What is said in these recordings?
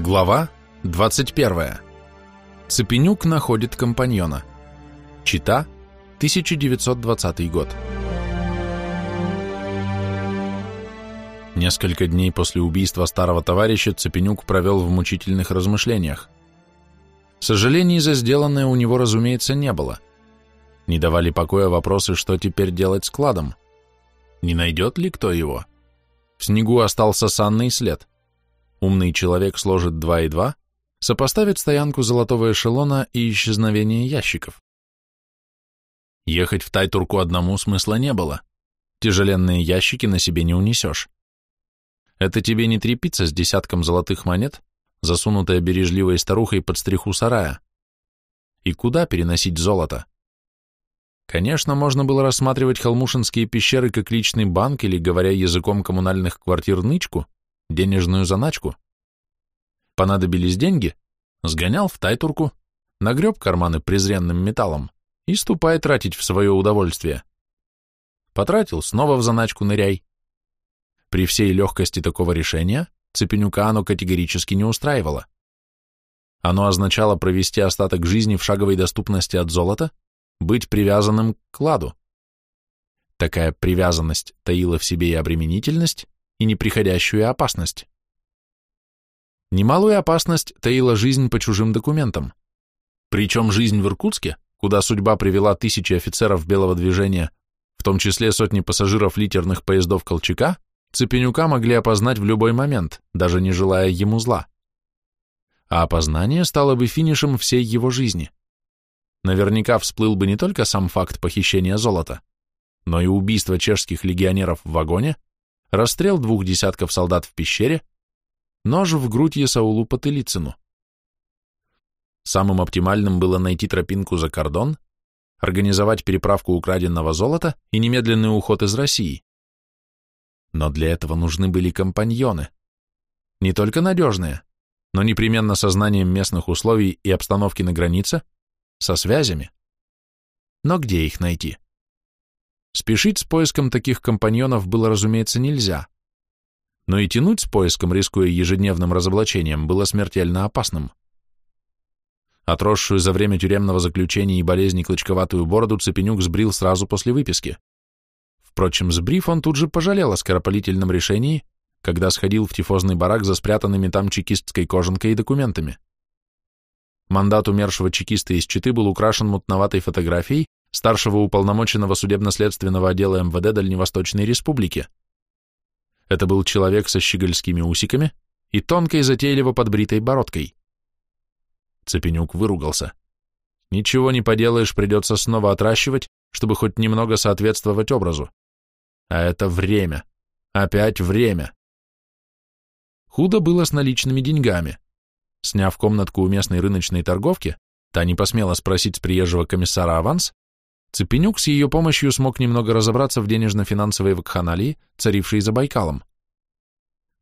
Глава 21. Цепенюк находит компаньона. Чита, 1920 год. Несколько дней после убийства старого товарища Цепенюк провел в мучительных размышлениях. Сожалений за сделанное у него, разумеется, не было. Не давали покоя вопросы, что теперь делать с кладом. Не найдет ли кто его? В снегу остался санный след. Умный человек сложит два и два, сопоставит стоянку золотого эшелона и исчезновение ящиков. Ехать в Тайтурку одному смысла не было. Тяжеленные ящики на себе не унесешь. Это тебе не трепиться с десятком золотых монет, засунутая бережливой старухой под стриху сарая. И куда переносить золото? Конечно, можно было рассматривать холмушинские пещеры как личный банк или, говоря языком коммунальных квартир, нычку, денежную заначку. Понадобились деньги, сгонял в Тайтурку, нагреб карманы презренным металлом и ступай тратить в свое удовольствие. Потратил, снова в заначку ныряй. При всей легкости такого решения Цепенюка оно категорически не устраивало. Оно означало провести остаток жизни в шаговой доступности от золота, быть привязанным к кладу. Такая привязанность таила в себе и обременительность, и неприходящую опасность. Немалую опасность таила жизнь по чужим документам. Причем жизнь в Иркутске, куда судьба привела тысячи офицеров белого движения, в том числе сотни пассажиров литерных поездов Колчака, Цепенюка могли опознать в любой момент, даже не желая ему зла. А опознание стало бы финишем всей его жизни. Наверняка всплыл бы не только сам факт похищения золота, но и убийство чешских легионеров в вагоне, расстрел двух десятков солдат в пещере, нож в грудь Есаулу Потылицыну. Самым оптимальным было найти тропинку за кордон, организовать переправку украденного золота и немедленный уход из России. Но для этого нужны были компаньоны. Не только надежные, но непременно со знанием местных условий и обстановки на границе, со связями. Но где их найти? Спешить с поиском таких компаньонов было, разумеется, нельзя. Но и тянуть с поиском, рискуя ежедневным разоблачением, было смертельно опасным. Отросшую за время тюремного заключения и болезни клочковатую бороду Цепенюк сбрил сразу после выписки. Впрочем, сбрив он тут же пожалел о скоропалительном решении, когда сходил в тифозный барак за спрятанными там чекистской кожанкой и документами. Мандат умершего чекиста из Читы был украшен мутноватой фотографией, старшего уполномоченного судебно-следственного отдела МВД Дальневосточной Республики. Это был человек со щегольскими усиками и тонкой затейливо подбритой бородкой. Цепенюк выругался. Ничего не поделаешь, придется снова отращивать, чтобы хоть немного соответствовать образу. А это время. Опять время. Худо было с наличными деньгами. Сняв комнатку у местной рыночной торговки, та не посмела спросить с приезжего комиссара аванс, Цепенюк с ее помощью смог немного разобраться в денежно-финансовой вакханалии, царившей за Байкалом.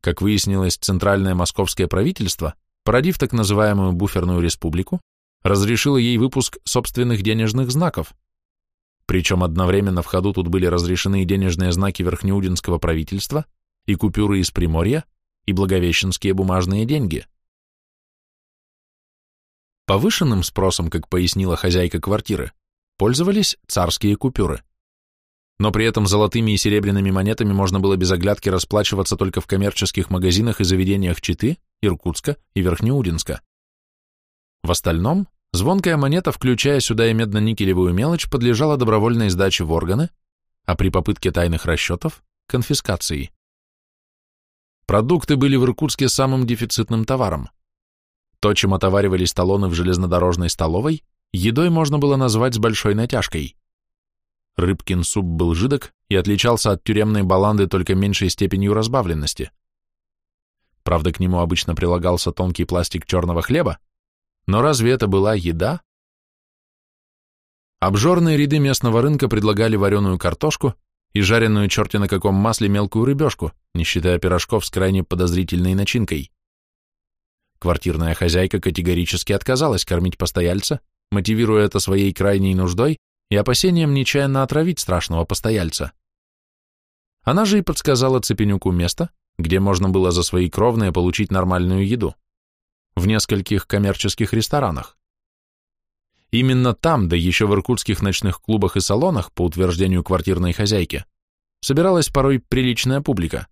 Как выяснилось, центральное московское правительство, породив так называемую буферную республику, разрешило ей выпуск собственных денежных знаков. Причем одновременно в ходу тут были разрешены денежные знаки Верхнеудинского правительства, и купюры из Приморья, и благовещенские бумажные деньги. Повышенным спросом, как пояснила хозяйка квартиры, пользовались царские купюры. Но при этом золотыми и серебряными монетами можно было без оглядки расплачиваться только в коммерческих магазинах и заведениях Читы, Иркутска и Верхнеудинска. В остальном, звонкая монета, включая сюда и медно-никелевую мелочь, подлежала добровольной сдаче в органы, а при попытке тайных расчетов – конфискации. Продукты были в Иркутске самым дефицитным товаром. То, чем отоваривались талоны в железнодорожной столовой, едой можно было назвать с большой натяжкой. Рыбкин суп был жидок и отличался от тюремной баланды только меньшей степенью разбавленности. Правда, к нему обычно прилагался тонкий пластик черного хлеба, но разве это была еда? Обжорные ряды местного рынка предлагали вареную картошку и жареную черти на каком масле мелкую рыбешку, не считая пирожков с крайне подозрительной начинкой. Квартирная хозяйка категорически отказалась кормить постояльца, мотивируя это своей крайней нуждой и опасением нечаянно отравить страшного постояльца. Она же и подсказала Цепенюку место, где можно было за свои кровные получить нормальную еду. в нескольких коммерческих ресторанах. Именно там, да еще в иркутских ночных клубах и салонах, по утверждению квартирной хозяйки, собиралась порой приличная публика.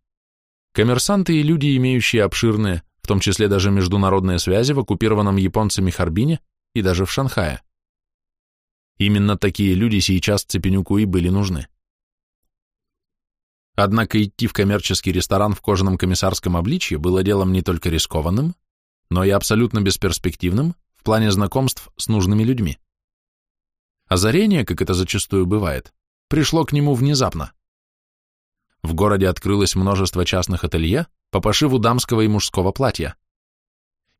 Коммерсанты и люди, имеющие обширные, в том числе даже международные связи в оккупированном японцами Харбине и даже в Шанхае. Именно такие люди сейчас Цепенюку и были нужны. Однако идти в коммерческий ресторан в кожаном комиссарском обличье было делом не только рискованным, но и абсолютно бесперспективным в плане знакомств с нужными людьми. Озарение, как это зачастую бывает, пришло к нему внезапно. В городе открылось множество частных ателье по пошиву дамского и мужского платья.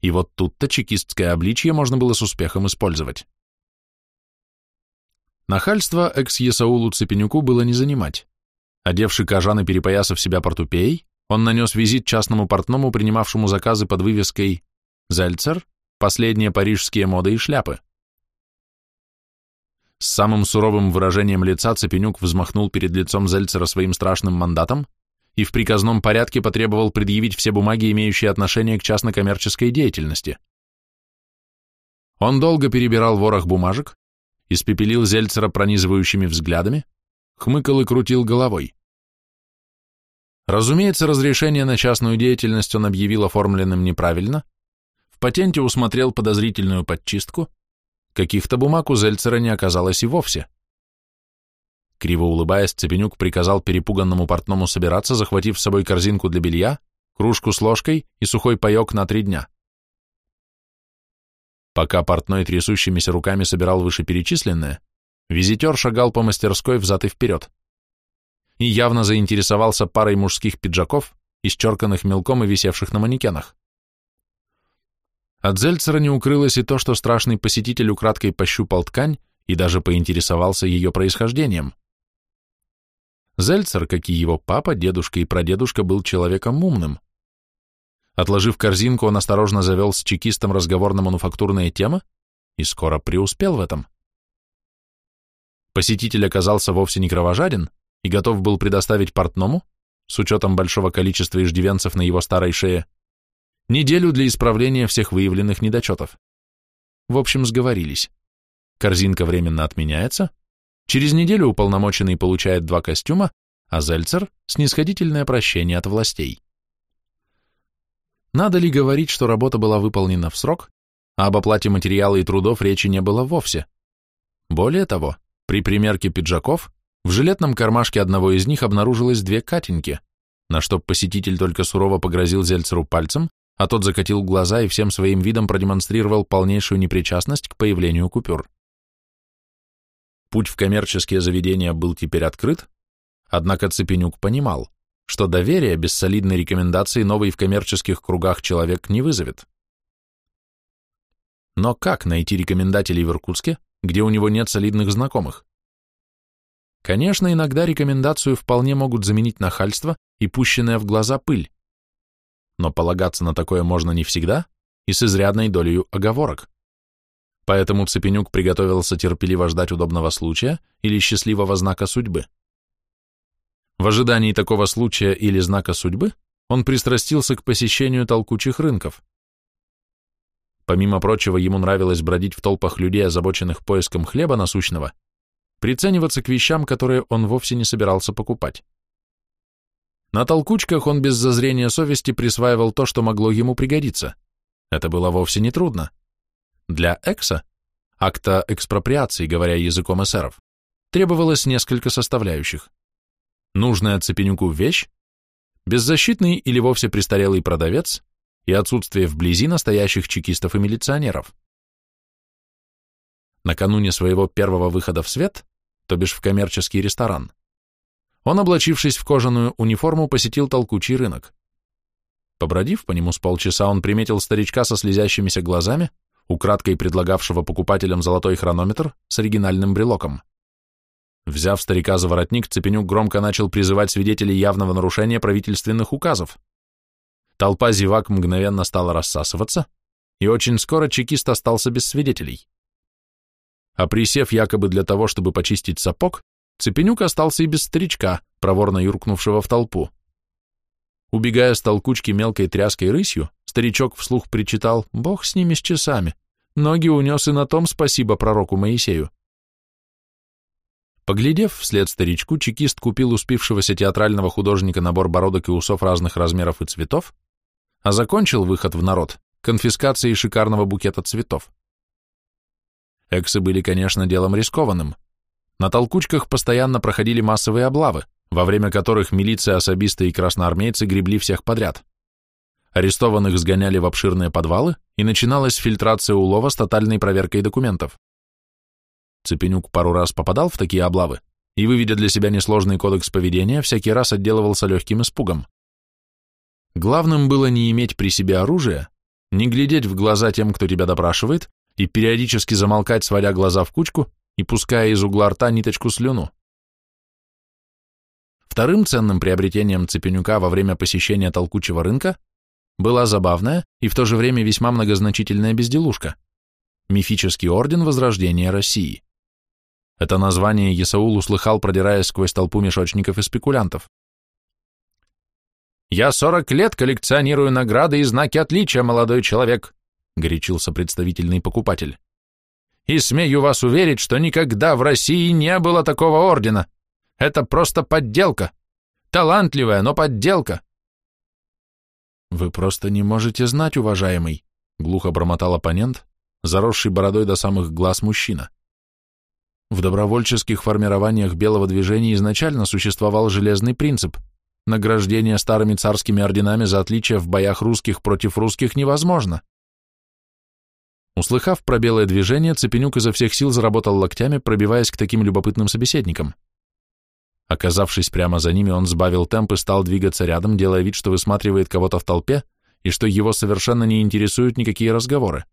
И вот тут-то чекистское обличье можно было с успехом использовать. Нахальство экс-Есаулу Цепенюку было не занимать. Одевший кожан и перепоясав себя портупеей, он нанес визит частному портному, принимавшему заказы под вывеской «Зельцер. Последние парижские моды и шляпы». С самым суровым выражением лица Цепенюк взмахнул перед лицом Зельцера своим страшным мандатом и в приказном порядке потребовал предъявить все бумаги, имеющие отношение к частно-коммерческой деятельности. Он долго перебирал ворох бумажек, испепелил Зельцера пронизывающими взглядами, хмыкал и крутил головой. Разумеется, разрешение на частную деятельность он объявил оформленным неправильно, в патенте усмотрел подозрительную подчистку, каких-то бумаг у Зельцера не оказалось и вовсе. Криво улыбаясь, Цепенюк приказал перепуганному портному собираться, захватив с собой корзинку для белья, кружку с ложкой и сухой паек на три дня. Пока портной трясущимися руками собирал вышеперечисленное, визитер шагал по мастерской взад и вперед и явно заинтересовался парой мужских пиджаков, исчерканных мелком и висевших на манекенах. От Зельцера не укрылось и то, что страшный посетитель украдкой пощупал ткань и даже поинтересовался ее происхождением. Зельцер, как и его папа, дедушка и прадедушка, был человеком умным. Отложив корзинку, он осторожно завел с чекистом разговор на мануфактурные темы и скоро преуспел в этом. Посетитель оказался вовсе не кровожаден и готов был предоставить портному, с учетом большого количества иждивенцев на его старой шее, неделю для исправления всех выявленных недочетов. В общем, сговорились. Корзинка временно отменяется, через неделю уполномоченный получает два костюма, а Зельцер – снисходительное прощение от властей. Надо ли говорить, что работа была выполнена в срок, а об оплате материала и трудов речи не было вовсе? Более того, при примерке пиджаков в жилетном кармашке одного из них обнаружилось две катеньки, на что посетитель только сурово погрозил Зельцеру пальцем, а тот закатил глаза и всем своим видом продемонстрировал полнейшую непричастность к появлению купюр. Путь в коммерческие заведения был теперь открыт, однако Цепенюк понимал, что доверие без солидной рекомендации новый в коммерческих кругах человек не вызовет. Но как найти рекомендателей в Иркутске, где у него нет солидных знакомых? Конечно, иногда рекомендацию вполне могут заменить нахальство и пущенная в глаза пыль. Но полагаться на такое можно не всегда и с изрядной долей оговорок. Поэтому Цепенюк приготовился терпеливо ждать удобного случая или счастливого знака судьбы. В ожидании такого случая или знака судьбы он пристрастился к посещению толкучих рынков. Помимо прочего, ему нравилось бродить в толпах людей, озабоченных поиском хлеба насущного, прицениваться к вещам, которые он вовсе не собирался покупать. На толкучках он без зазрения совести присваивал то, что могло ему пригодиться. Это было вовсе не трудно. Для экса, акта экспроприации, говоря языком эсеров, требовалось несколько составляющих нужная Цепенюку вещь, беззащитный или вовсе престарелый продавец и отсутствие вблизи настоящих чекистов и милиционеров. Накануне своего первого выхода в свет, то бишь в коммерческий ресторан, он, облачившись в кожаную униформу, посетил толкучий рынок. Побродив по нему с полчаса, он приметил старичка со слезящимися глазами, украдкой предлагавшего покупателям золотой хронометр с оригинальным брелоком. Взяв старика за воротник, Цепенюк громко начал призывать свидетелей явного нарушения правительственных указов. Толпа зевак мгновенно стала рассасываться, и очень скоро чекист остался без свидетелей. А присев якобы для того, чтобы почистить сапог, Цепенюк остался и без старичка, проворно юркнувшего в толпу. Убегая с толкучки мелкой тряской рысью, старичок вслух причитал «Бог с ними с часами, ноги унес и на том спасибо пророку Моисею». Поглядев вслед старичку, чекист купил у спившегося театрального художника набор бородок и усов разных размеров и цветов, а закончил выход в народ конфискацией шикарного букета цветов. Эксы были, конечно, делом рискованным. На толкучках постоянно проходили массовые облавы, во время которых милиция, особисты и красноармейцы гребли всех подряд. Арестованных сгоняли в обширные подвалы, и начиналась фильтрация улова с тотальной проверкой документов. Цепенюк пару раз попадал в такие облавы, и, выведя для себя несложный кодекс поведения, всякий раз отделывался легким испугом. Главным было не иметь при себе оружия, не глядеть в глаза тем, кто тебя допрашивает, и периодически замолкать, сводя глаза в кучку и пуская из угла рта ниточку слюну. Вторым ценным приобретением Цепенюка во время посещения толкучего рынка была забавная и в то же время весьма многозначительная безделушка – мифический орден Возрождения России. Это название Есаул услыхал, продираясь сквозь толпу мешочников и спекулянтов. «Я сорок лет коллекционирую награды и знаки отличия, молодой человек», — горячился представительный покупатель. «И смею вас уверить, что никогда в России не было такого ордена. Это просто подделка. Талантливая, но подделка». «Вы просто не можете знать, уважаемый», — глухо бормотал оппонент, заросший бородой до самых глаз мужчина. В добровольческих формированиях белого движения изначально существовал железный принцип — Награждение старыми царскими орденами за отличие в боях русских против русских невозможно. Услыхав про белое движение, Цепенюк изо всех сил заработал локтями, пробиваясь к таким любопытным собеседникам. Оказавшись прямо за ними, он сбавил темп и стал двигаться рядом, делая вид, что высматривает кого-то в толпе и что его совершенно не интересуют никакие разговоры.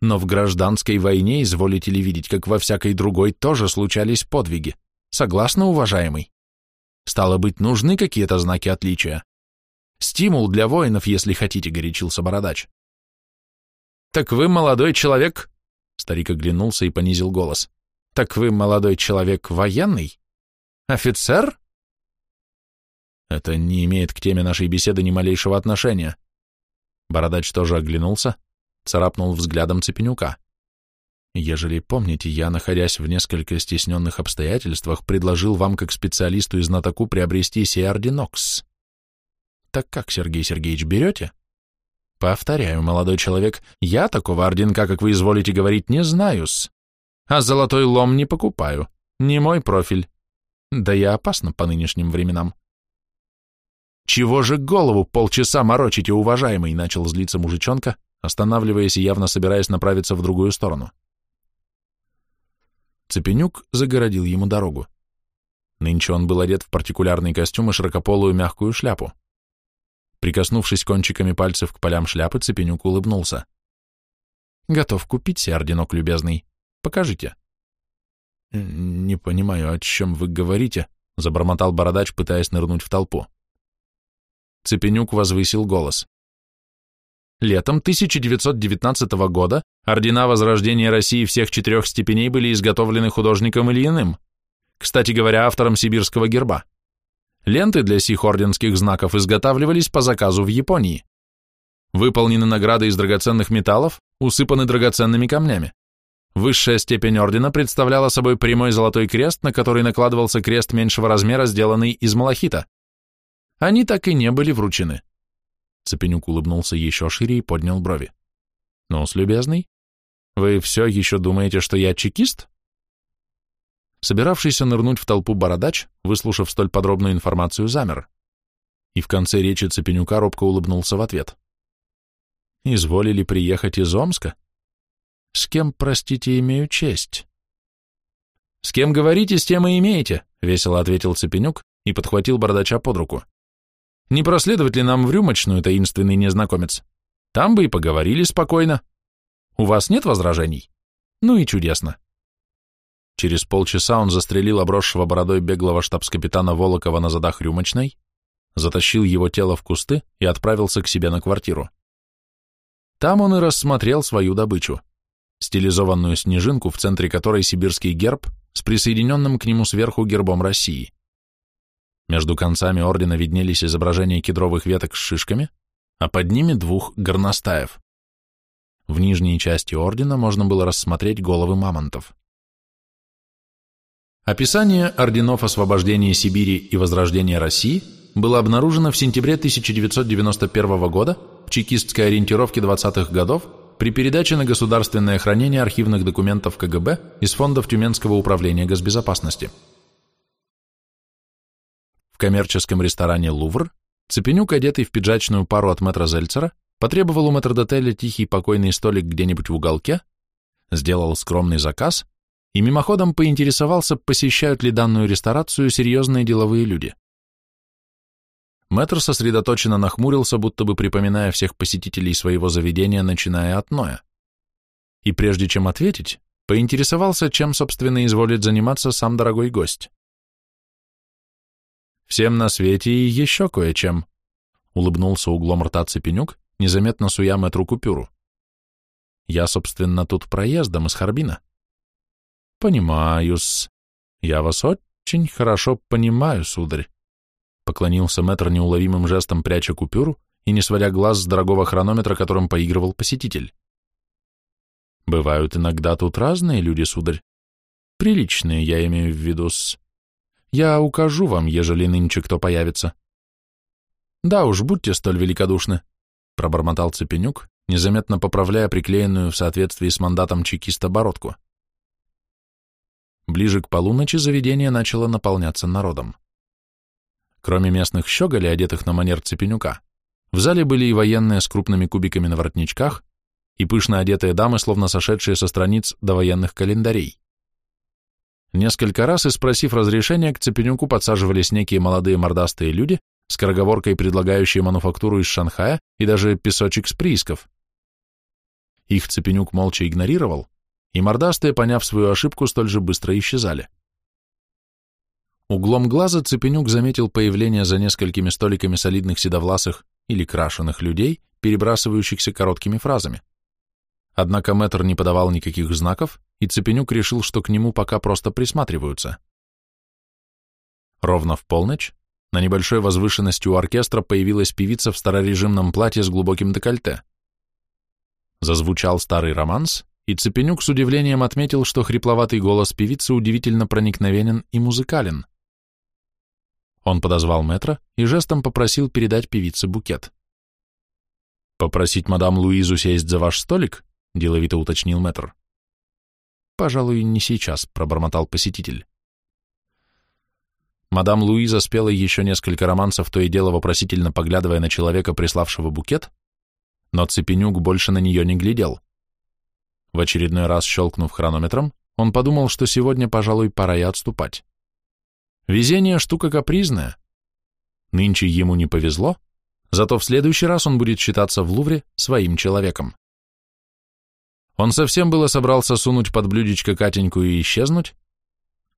Но в гражданской войне, изволите ли видеть, как во всякой другой, тоже случались подвиги. Согласны, уважаемый? Стало быть, нужны какие-то знаки отличия. Стимул для воинов, если хотите, горячился бородач. Так вы молодой человек? Старик оглянулся и понизил голос. Так вы молодой человек военный? Офицер? Это не имеет к теме нашей беседы ни малейшего отношения. Бородач тоже оглянулся, царапнул взглядом Цепенюка. Ежели помните, я, находясь в несколько стесненных обстоятельствах, предложил вам как специалисту и знатоку приобрести сей орденокс. Так как, Сергей Сергеевич, берете? Повторяю, молодой человек, я такого орденка, как вы изволите говорить, не знаю-с. А золотой лом не покупаю. Не мой профиль. Да я опасно по нынешним временам. Чего же голову полчаса морочите, уважаемый, начал злиться мужичонка, останавливаясь и явно собираясь направиться в другую сторону. — Цепенюк загородил ему дорогу. Нынче он был одет в партикулярный костюм и широкополую мягкую шляпу. Прикоснувшись кончиками пальцев к полям шляпы, Цепенюк улыбнулся. «Готов купить орденок, любезный. Покажите». «Не понимаю, о чем вы говорите», — забормотал бородач, пытаясь нырнуть в толпу. Цепенюк возвысил голос. Летом 1919 года ордена Возрождения России всех четырех степеней были изготовлены художником или иным, кстати говоря, автором сибирского герба. Ленты для сих орденских знаков изготавливались по заказу в Японии. Выполнены награды из драгоценных металлов, усыпаны драгоценными камнями. Высшая степень ордена представляла собой прямой золотой крест, на который накладывался крест меньшего размера, сделанный из малахита. Они так и не были вручены. Цепенюк улыбнулся еще шире и поднял брови. ну любезный, вы все еще думаете, что я чекист?» Собиравшийся нырнуть в толпу бородач, выслушав столь подробную информацию, замер. И в конце речи Цепенюка робко улыбнулся в ответ. «Изволили приехать из Омска? С кем, простите, имею честь?» «С кем говорите, с тем и имеете», — весело ответил Цепенюк и подхватил бородача под руку. Не проследовать ли нам в рюмочную, таинственный незнакомец? Там бы и поговорили спокойно. У вас нет возражений? Ну и чудесно. Через полчаса он застрелил обросшего бородой беглого штабс-капитана Волокова на задах рюмочной, затащил его тело в кусты и отправился к себе на квартиру. Там он и рассмотрел свою добычу, стилизованную снежинку, в центре которой сибирский герб с присоединенным к нему сверху гербом России. Между концами ордена виднелись изображения кедровых веток с шишками, а под ними двух горностаев. В нижней части ордена можно было рассмотреть головы мамонтов. Описание орденов освобождения Сибири и возрождения России было обнаружено в сентябре 1991 года в чекистской ориентировке 20-х годов при передаче на государственное хранение архивных документов КГБ из фондов Тюменского управления госбезопасности. В коммерческом ресторане «Лувр» Цепенюк, одетый в пиджачную пару от мэтра Зельцера, потребовал у мэтрдотеля тихий покойный столик где-нибудь в уголке, сделал скромный заказ и мимоходом поинтересовался, посещают ли данную ресторацию серьезные деловые люди. Мэтр сосредоточенно нахмурился, будто бы припоминая всех посетителей своего заведения, начиная от Ноя. И прежде чем ответить, поинтересовался, чем, собственно, изволит заниматься сам дорогой гость. «Всем на свете и еще кое-чем», — улыбнулся углом рта Цепенюк, незаметно суя мэтру купюру. «Я, собственно, тут проездом из Харбина». «Понимаю-с. Я вас очень хорошо понимаю, сударь», — поклонился мэтр неуловимым жестом, пряча купюру и не сводя глаз с дорогого хронометра, которым поигрывал посетитель. «Бывают иногда тут разные люди, сударь. Приличные, я имею в виду-с. Я укажу вам, ежели нынче кто появится». «Да уж, будьте столь великодушны», — пробормотал Цепенюк, незаметно поправляя приклеенную в соответствии с мандатом чекиста бородку. Ближе к полуночи заведение начало наполняться народом. Кроме местных щеголей, одетых на манер Цепенюка, в зале были и военные с крупными кубиками на воротничках, и пышно одетые дамы, словно сошедшие со страниц до военных календарей. Несколько раз, и спросив разрешения, к Цепенюку подсаживались некие молодые мордастые люди, скороговоркой предлагающие мануфактуру из Шанхая и даже песочек с приисков. Их Цепенюк молча игнорировал, и мордастые, поняв свою ошибку, столь же быстро исчезали. Углом глаза Цепенюк заметил появление за несколькими столиками солидных седовласых или крашеных людей, перебрасывающихся короткими фразами. Однако мэтр не подавал никаких знаков, и Цепенюк решил, что к нему пока просто присматриваются. Ровно в полночь на небольшой возвышенности у оркестра появилась певица в старорежимном платье с глубоким декольте. Зазвучал старый романс, и Цепенюк с удивлением отметил, что хрипловатый голос певицы удивительно проникновенен и музыкален. Он подозвал метра и жестом попросил передать певице букет. «Попросить мадам Луизу сесть за ваш столик?» — деловито уточнил мэтр. «Пожалуй, не сейчас», — пробормотал посетитель. Мадам Луиза спела еще несколько романсов, то и дело вопросительно поглядывая на человека, приславшего букет, но Цепенюк больше на нее не глядел. В очередной раз щелкнув хронометром, он подумал, что сегодня, пожалуй, пора и отступать. Везение — штука капризная. Нынче ему не повезло, зато в следующий раз он будет считаться в Лувре своим человеком. Он совсем было собрался сунуть под блюдечко Катеньку и исчезнуть,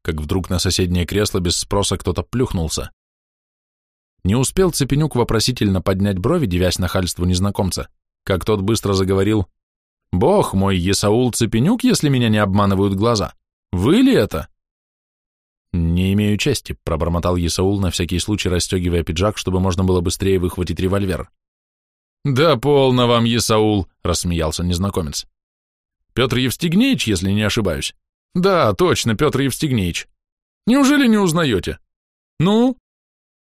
как вдруг на соседнее кресло без спроса кто-то плюхнулся. Не успел Цепенюк вопросительно поднять брови, девясь нахальству незнакомца, как тот быстро заговорил «Бог мой, Есаул Цепенюк, если меня не обманывают глаза! Вы ли это?» «Не имею чести», — пробормотал Есаул, на всякий случай расстегивая пиджак, чтобы можно было быстрее выхватить револьвер. «Да полно вам, Есаул!» — рассмеялся незнакомец. «Петр Евстигнеевич, если не ошибаюсь?» Да, точно, Петр Евстигнеевич. Неужели не узнаете? Ну?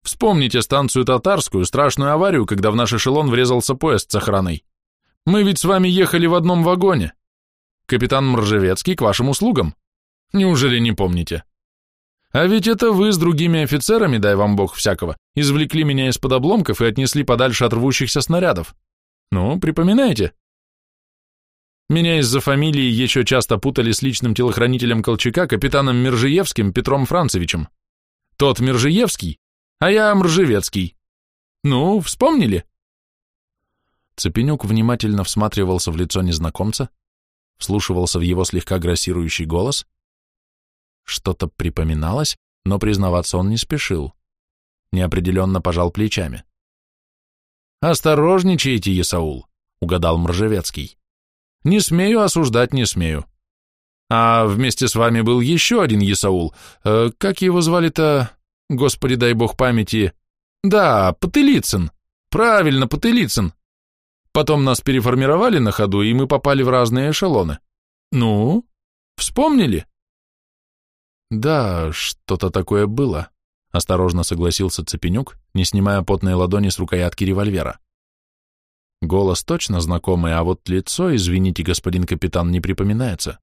Вспомните станцию Татарскую, страшную аварию, когда в наш эшелон врезался поезд с охраной. Мы ведь с вами ехали в одном вагоне. Капитан Мржевецкий к вашим услугам. Неужели не помните? А ведь это вы с другими офицерами, дай вам бог всякого, извлекли меня из-под обломков и отнесли подальше от рвущихся снарядов. Ну, припоминаете? Меня из-за фамилии еще часто путали с личным телохранителем Колчака, капитаном Мержиевским Петром Францевичем. Тот Мержиевский, а я Мржевецкий. Ну, вспомнили? Цепенюк внимательно всматривался в лицо незнакомца, вслушивался в его слегка грассирующий голос. Что-то припоминалось, но признаваться он не спешил. Неопределенно пожал плечами. «Осторожничайте, Есаул», — угадал Мржевецкий. Не смею осуждать, не смею. А вместе с вами был еще один Исаул. Э, как его звали-то? господи, дай бог памяти, да, Потылицын, правильно, Потылицын. Потом нас переформировали на ходу, и мы попали в разные эшелоны. Ну, вспомнили? Да, что-то такое было, осторожно согласился Цепенюк, не снимая потной ладони с рукоятки револьвера. Голос точно знакомый, а вот лицо, извините, господин капитан, не припоминается.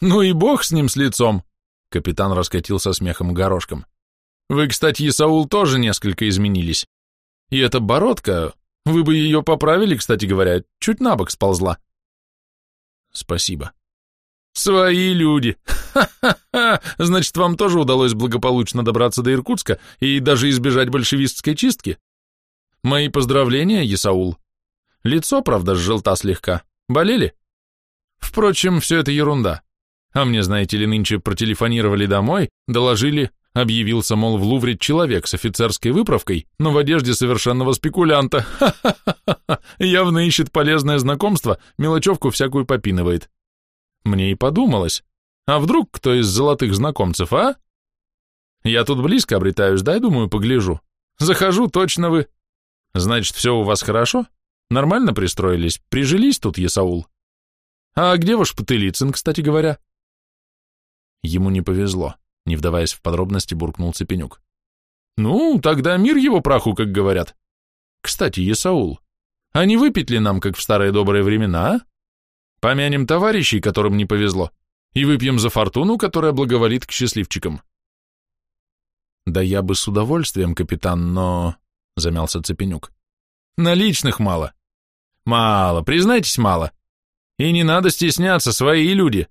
Ну и бог с ним, с лицом, капитан раскатился смехом горошком. Вы, кстати, Исаул, тоже несколько изменились. И эта бородка, вы бы ее поправили, кстати говоря, чуть на бок сползла. Спасибо. Свои люди. Ха-ха-ха. Значит, вам тоже удалось благополучно добраться до Иркутска и даже избежать большевистской чистки? Мои поздравления, Исаул. Лицо, правда, желта слегка. Болели? Впрочем, все это ерунда. А мне, знаете ли, нынче протелефонировали домой, доложили, объявился, мол, в Лувре человек с офицерской выправкой, но в одежде совершенного спекулянта. Ха-ха-ха! Явно ищет полезное знакомство, мелочевку всякую попинывает. Мне и подумалось, а вдруг кто из золотых знакомцев, а? Я тут близко обретаюсь, дай, думаю, погляжу. Захожу, точно вы. Значит, все у вас хорошо? Нормально пристроились? Прижились тут, Есаул? А где ваш Потылицын, кстати говоря? Ему не повезло, не вдаваясь в подробности, буркнул Цепенюк. Ну, тогда мир его праху, как говорят. Кстати, Есаул, а не выпить ли нам, как в старые добрые времена, а? Помянем товарищей, которым не повезло, и выпьем за фортуну, которая благоволит к счастливчикам. Да я бы с удовольствием, капитан, но... Замялся Цепенюк. Наличных мало. Мало, признайтесь, мало. И не надо стесняться, свои люди.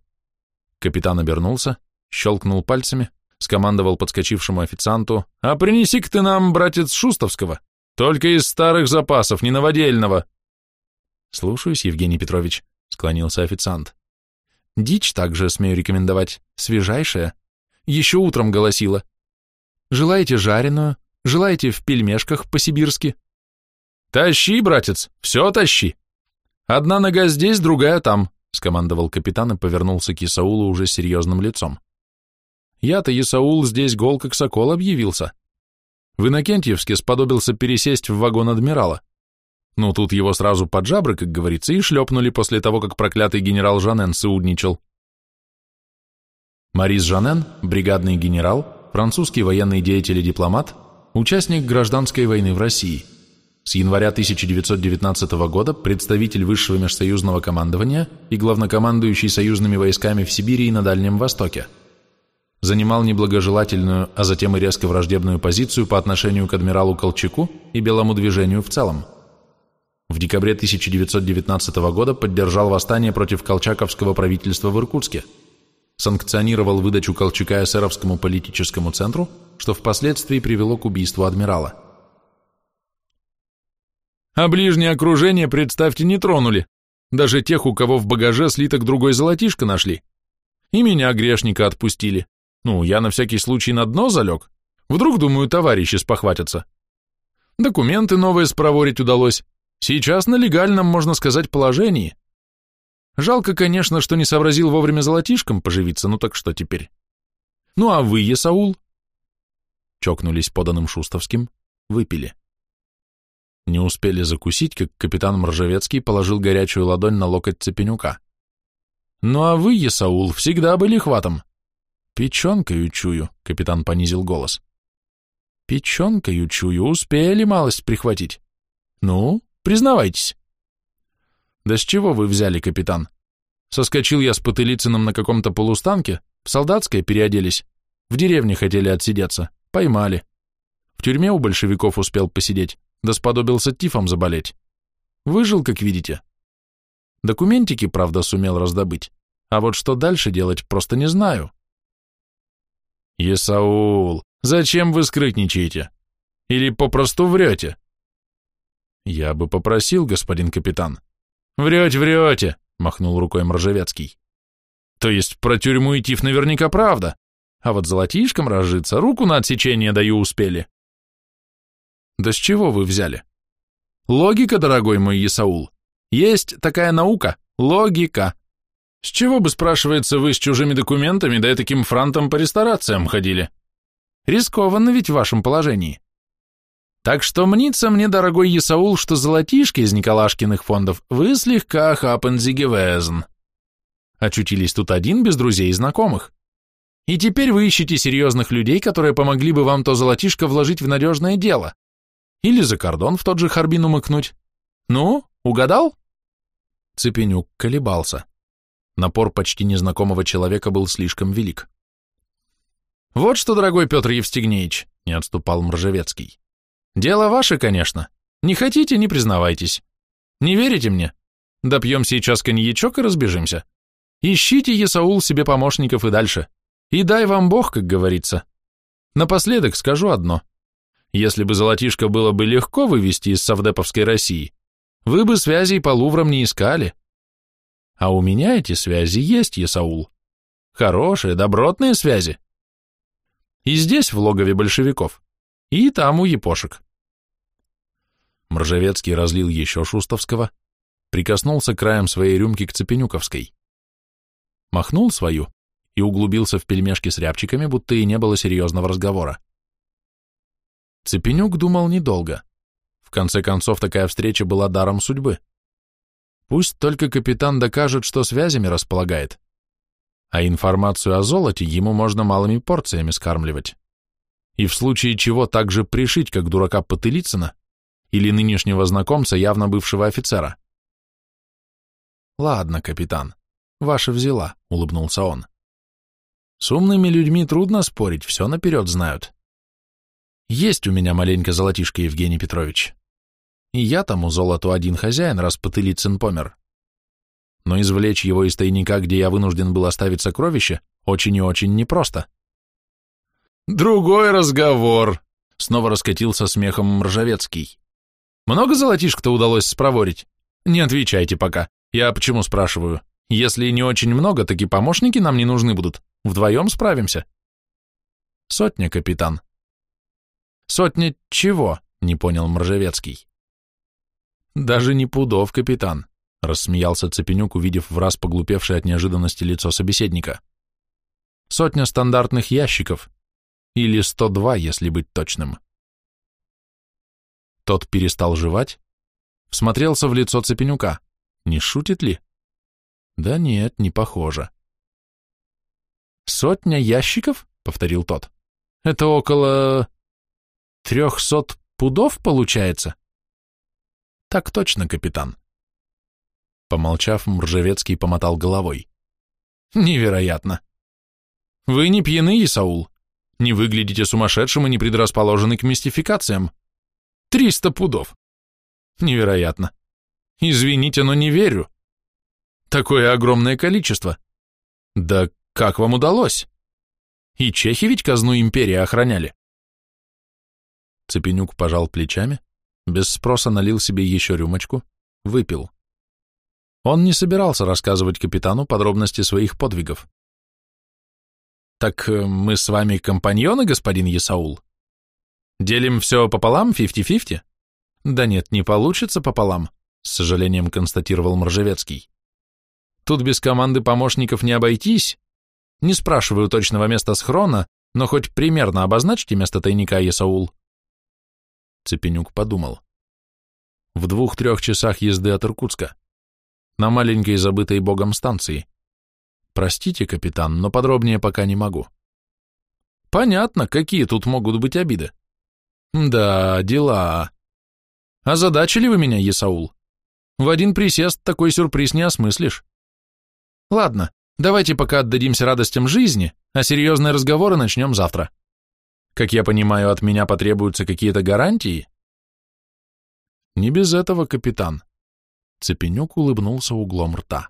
Капитан обернулся, щелкнул пальцами, скомандовал подскочившему официанту, «А принеси-ка ты нам, братец Шустовского, только из старых запасов, не новодельного». «Слушаюсь, Евгений Петрович», — склонился официант. «Дичь также, смею рекомендовать, свежайшая. Еще утром голосила. Желаете жареную, желаете в пельмешках по-сибирски?» «Тащи, братец, все тащи. Одна нога здесь, другая там», — скомандовал капитан и повернулся к Исаулу уже серьезным лицом. «Я-то, Исаул, здесь гол как сокол объявился. В Иннокентьевске сподобился пересесть в вагон адмирала. Ну, тут его сразу под жабры, как говорится, и шлепнули после того, как проклятый генерал Жанен саудничал. Марис Жанен, бригадный генерал, французский военный деятель и дипломат, участник гражданской войны в России – с января 1919 года представитель высшего межсоюзного командования и главнокомандующий союзными войсками в Сибири и на Дальнем Востоке. Занимал неблагожелательную, а затем и резко враждебную позицию по отношению к адмиралу Колчаку и белому движению в целом. В декабре 1919 года поддержал восстание против колчаковского правительства в Иркутске, санкционировал выдачу Колчака эсеровскому политическому центру, что впоследствии привело к убийству адмирала. А ближнее окружение, представьте, не тронули. Даже тех, у кого в багаже слиток другой золотишко нашли. И меня, грешника, отпустили. Ну, я на всякий случай на дно залег. Вдруг, думаю, товарищи спохватятся. Документы новые спроворить удалось. Сейчас на легальном, можно сказать, положении. Жалко, конечно, что не сообразил вовремя золотишком поживиться, ну так что теперь? Ну а вы, Есаул? Чокнулись поданным Шустовским, выпили. Не успели закусить, как капитан Мржевецкий положил горячую ладонь на локоть Цепенюка. «Ну а вы, Есаул, всегда были хватом». «Печенкою чую», — капитан понизил голос. «Печенкою чую, успели малость прихватить. Ну, признавайтесь». «Да с чего вы взяли, капитан? Соскочил я с Потылицыным на каком-то полустанке, в солдатское переоделись, в деревне хотели отсидеться, поймали. В тюрьме у большевиков успел посидеть, да сподобился тифом заболеть. Выжил, как видите. Документики, правда, сумел раздобыть, а вот что дальше делать, просто не знаю. Есаул, зачем вы скрытничаете? Или попросту врете? Я бы попросил, господин капитан. Врете, врете, махнул рукой Мржевецкий. То есть про тюрьму и тиф наверняка правда, а вот золотишком разжиться руку на отсечение даю успели. Да с чего вы взяли? Логика, дорогой мой Исаул. Есть такая наука – логика. С чего бы, спрашивается, вы с чужими документами да и таким франтом по ресторациям ходили? Рискованно ведь в вашем положении. Так что мнится мне, дорогой Исаул, что золотишки из Николашкиных фондов вы слегка хапензигевезн. Очутились тут один без друзей и знакомых. И теперь вы ищете серьезных людей, которые помогли бы вам то золотишко вложить в надежное дело. Или за кордон в тот же Харбин умыкнуть. Ну, угадал? Цепенюк колебался. Напор почти незнакомого человека был слишком велик. «Вот что, дорогой Петр Евстигнеевич», — не отступал Мржевецкий. «Дело ваше, конечно. Не хотите, не признавайтесь. Не верите мне? Допьем сейчас коньячок и разбежимся. Ищите, Есаул, себе помощников и дальше. И дай вам Бог, как говорится. Напоследок скажу одно. Если бы золотишко было бы легко вывести из Савдеповской России, вы бы связей по Луврам не искали. А у меня эти связи есть, Есаул. Хорошие, добротные связи. И здесь, в логове большевиков, и там у епошек. Мржевецкий разлил еще шустовского, прикоснулся краем своей рюмки к Цепенюковской. Махнул свою и углубился в пельмешки с рябчиками, будто и не было серьезного разговора. Цепенюк думал недолго. В конце концов, такая встреча была даром судьбы. Пусть только капитан докажет, что связями располагает, а информацию о золоте ему можно малыми порциями скармливать. И в случае чего также пришить, как дурака Потылицына или нынешнего знакомца, явно бывшего офицера. «Ладно, капитан, ваша взяла», — улыбнулся он. «С умными людьми трудно спорить, все наперед знают. Есть у меня маленько золотишко, Евгений Петрович. И я тому золоту один хозяин, раз Потылицын помер. Но извлечь его из тайника, где я вынужден был оставить сокровище, очень и очень непросто. «Другой разговор», — снова раскатился смехом Мржавецкий. «Много золотишка-то удалось спроворить? Не отвечайте пока. Я почему спрашиваю? Если не очень много, так и помощники нам не нужны будут. Вдвоем справимся». «Сотня, капитан». «Сотня чего?» — не понял Мржавецкий. «Даже не пудов, капитан», — рассмеялся Цепенюк, увидев в раз поглупевшее от неожиданности лицо собеседника. «Сотня стандартных ящиков. Или 102, если быть точным». Тот перестал жевать, всмотрелся в лицо Цепенюка. Не шутит ли? Да нет, не похоже. «Сотня ящиков?» — повторил тот. «Это около... трехсот пудов получается?» Так точно, капитан. Помолчав, Мржевецкий помотал головой. Невероятно. Вы не пьяны, Исаул. Не выглядите сумасшедшим и не предрасположены к мистификациям. Триста пудов. Невероятно. Извините, но не верю. Такое огромное количество. Да как вам удалось? И чехи ведь казну империи охраняли. Цепенюк пожал плечами, без спроса налил себе еще рюмочку, выпил. Он не собирался рассказывать капитану подробности своих подвигов. «Так э, мы с вами компаньоны, господин Есаул? Делим все пополам, фифти-фифти?» «Да нет, не получится пополам», — с сожалением констатировал Мржевецкий. «Тут без команды помощников не обойтись. Не спрашиваю точного места схрона, но хоть примерно обозначьте место тайника, Есаул». Цепенюк подумал. В двух-трех часах езды от Иркутска. На маленькой забытой богом станции. Простите, капитан, но подробнее пока не могу. Понятно, какие тут могут быть обиды. Да, дела. А Озадачили вы меня, Есаул? В один присест такой сюрприз не осмыслишь. Ладно, давайте пока отдадимся радостям жизни, а серьезные разговоры начнем завтра. Как я понимаю, от меня потребуются какие-то гарантии? Не без этого, капитан. Цепенюк улыбнулся углом рта.